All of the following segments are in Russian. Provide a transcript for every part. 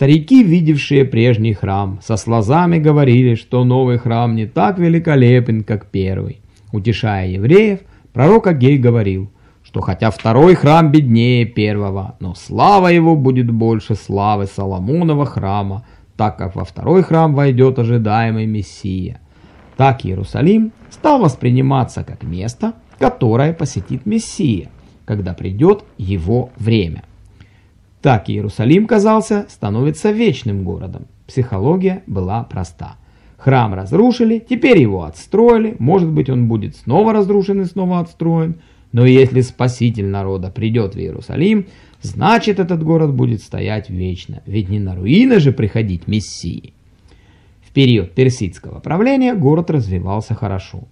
Старики, видевшие прежний храм, со слезами говорили, что новый храм не так великолепен, как первый. Утешая евреев, пророк Агей говорил, что хотя второй храм беднее первого, но слава его будет больше славы Соломонова храма, так как во второй храм войдет ожидаемый Мессия. Так Иерусалим стал восприниматься как место, которое посетит Мессия, когда придет его время. Так Иерусалим казался, становится вечным городом. Психология была проста. Храм разрушили, теперь его отстроили, может быть он будет снова разрушен и снова отстроен. Но если Спаситель народа придет в Иерусалим, значит этот город будет стоять вечно, ведь не на руины же приходить Мессии. В период персидского правления город развивался хорошо.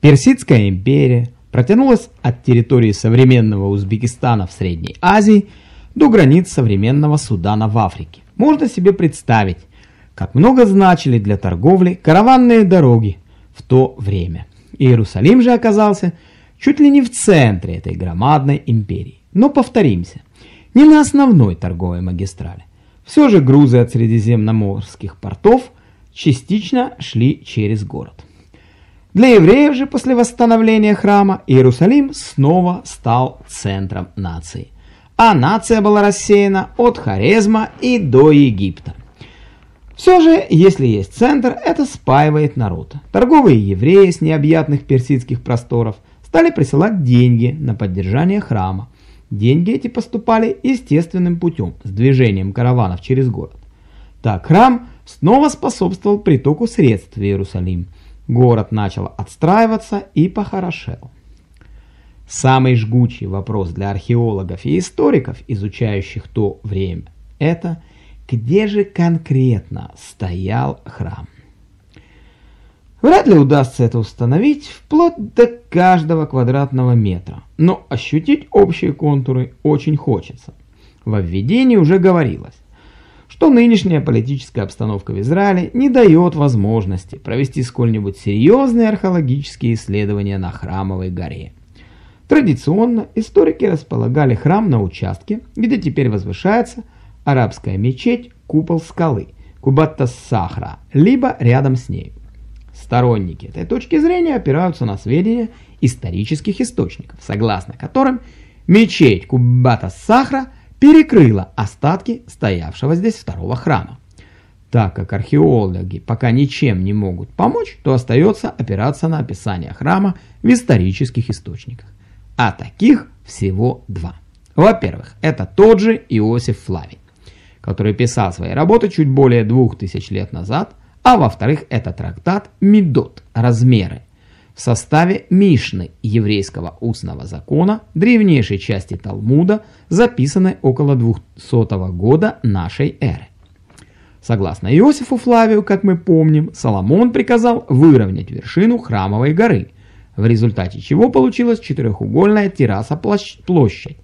Персидская империя протянулась от территории современного Узбекистана в Средней Азии до границ современного Судана в Африке. Можно себе представить, как много значили для торговли караванные дороги в то время. Иерусалим же оказался чуть ли не в центре этой громадной империи. Но повторимся, не на основной торговой магистрали. Все же грузы от средиземноморских портов частично шли через город. Для евреев же после восстановления храма Иерусалим снова стал центром нации. А нация была рассеяна от Хорезма и до Египта. Все же, если есть центр, это спаивает народ. Торговые евреи с необъятных персидских просторов стали присылать деньги на поддержание храма. Деньги эти поступали естественным путем, с движением караванов через город. Так храм снова способствовал притоку средств в Иерусалим. Город начал отстраиваться и похорошел. Самый жгучий вопрос для археологов и историков, изучающих то время, это где же конкретно стоял храм. Вряд ли удастся это установить вплоть до каждого квадратного метра, но ощутить общие контуры очень хочется. Во введении уже говорилось, что нынешняя политическая обстановка в Израиле не дает возможности провести сколь-нибудь серьезные археологические исследования на Храмовой горе. Традиционно историки располагали храм на участке, где теперь возвышается арабская мечеть, купол скалы, Кубатта-Сахра, либо рядом с ней. Сторонники этой точки зрения опираются на сведения исторических источников, согласно которым мечеть Кубата-Сахра перекрыла остатки стоявшего здесь второго храма. Так как археологи пока ничем не могут помочь, то остается опираться на описание храма в исторических источниках. А таких всего два. Во-первых, это тот же Иосиф Флавий, который писал свои работы чуть более двух тысяч лет назад, а во-вторых, это трактат Медот «Размеры» в составе Мишны еврейского устного закона, древнейшей части Талмуда, записанной около 200 года нашей эры. Согласно Иосифу Флавию, как мы помним, Соломон приказал выровнять вершину храмовой горы, в результате чего получилась четырехугольная терраса-площадь,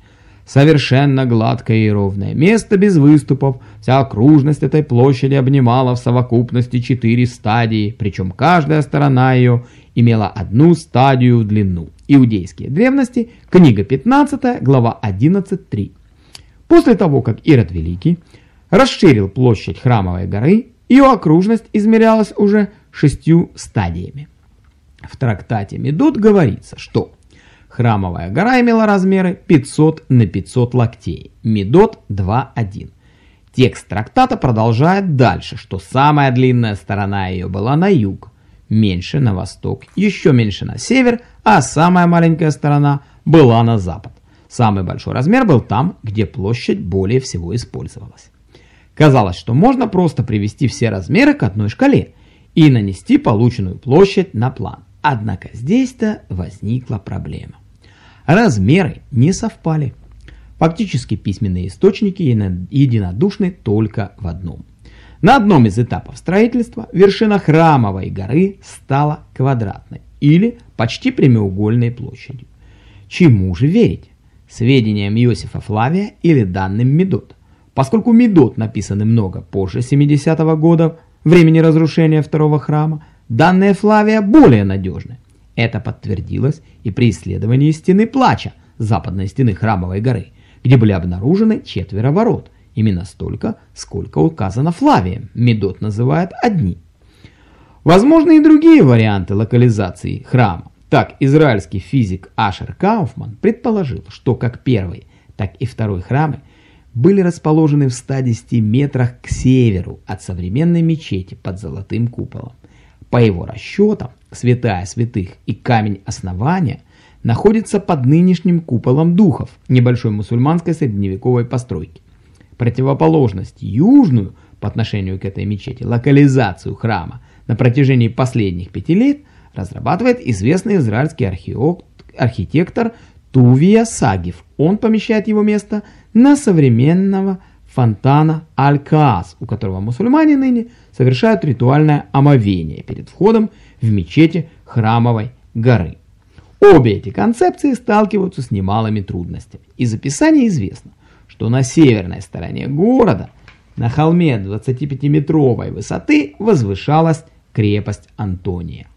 Совершенно гладкое и ровное место без выступов, вся окружность этой площади обнимала в совокупности четыре стадии, причем каждая сторона ее имела одну стадию в длину. Иудейские древности, книга 15, глава 11.3. После того, как Ирод Великий расширил площадь Храмовой горы, ее окружность измерялась уже шестью стадиями. В трактате Медот говорится, что Храмовая гора имела размеры 500 на 500 локтей, Медот 2.1. Текст трактата продолжает дальше, что самая длинная сторона ее была на юг, меньше на восток, еще меньше на север, а самая маленькая сторона была на запад. Самый большой размер был там, где площадь более всего использовалась. Казалось, что можно просто привести все размеры к одной шкале и нанести полученную площадь на план. Однако здесь-то возникла проблема. Размеры не совпали. Фактически письменные источники единодушны только в одном. На одном из этапов строительства вершина храмовой горы стала квадратной или почти прямоугольной площадью. Чему же верить? Сведениям Иосифа Флавия или данным Медот? Поскольку Медот написаны много позже 70-го года, времени разрушения второго храма, данные Флавия более надежны. Это подтвердилось и при исследовании стены плача, западной стены Храмовой горы, где были обнаружены четверо ворот, Именно столько, сколько указано Флавием. Медот называет одни. Возможны и другие варианты локализации храма. Так, израильский физик Ашер Кауфман предположил, что как первый, так и второй храмы были расположены в 110 метрах к северу от современной мечети под золотым куполом. По его расчетам, святая святых и камень основания находятся под нынешним куполом духов небольшой мусульманской средневековой постройки. Противоположность южную по отношению к этой мечети, локализацию храма на протяжении последних пяти лет разрабатывает известный израильский архитектор Тувия Сагив. Он помещает его место на современного фонтана Аль-Каас, у которого мусульмане ныне совершают ритуальное омовение перед входом в мечети Храмовой горы. Обе эти концепции сталкиваются с немалыми трудностями. Из описания известно, что на северной стороне города, на холме 25-метровой высоты, возвышалась крепость Антония.